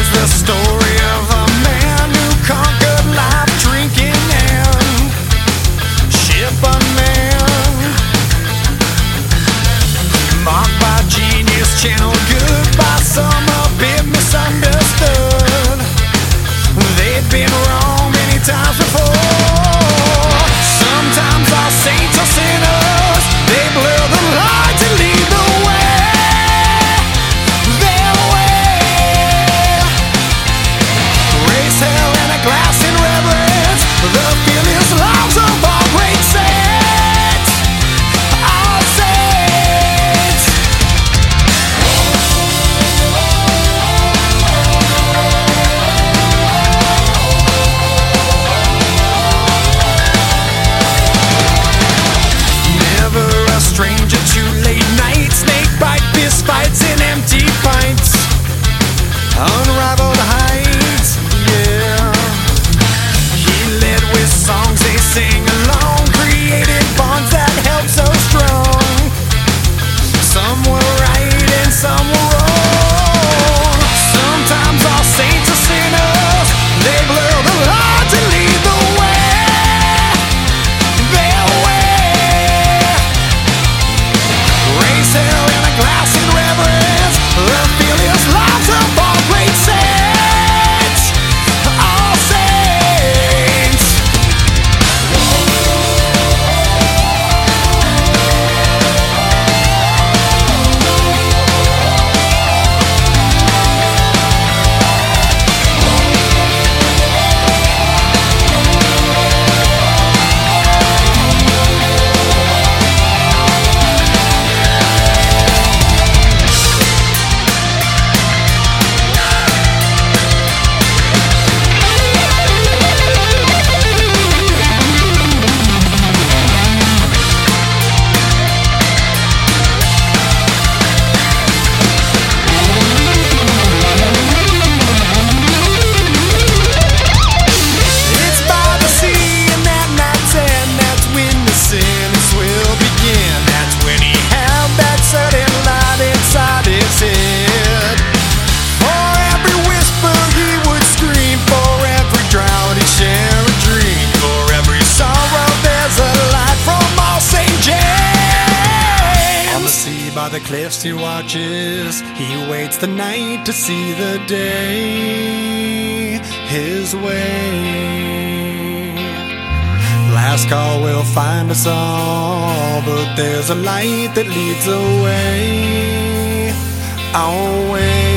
is the story of a man who conquered life drinking and. Marked by genius channel. sentence will begin. That's when he had that sudden light inside his head. For every whisper he would scream, for every drought he share a dream, for every sorrow there's a light from all St. James. On the sea by the cliffs he watches, he waits the night to see the day his way. Last call will find us all, but there's a light that leads away. Our way.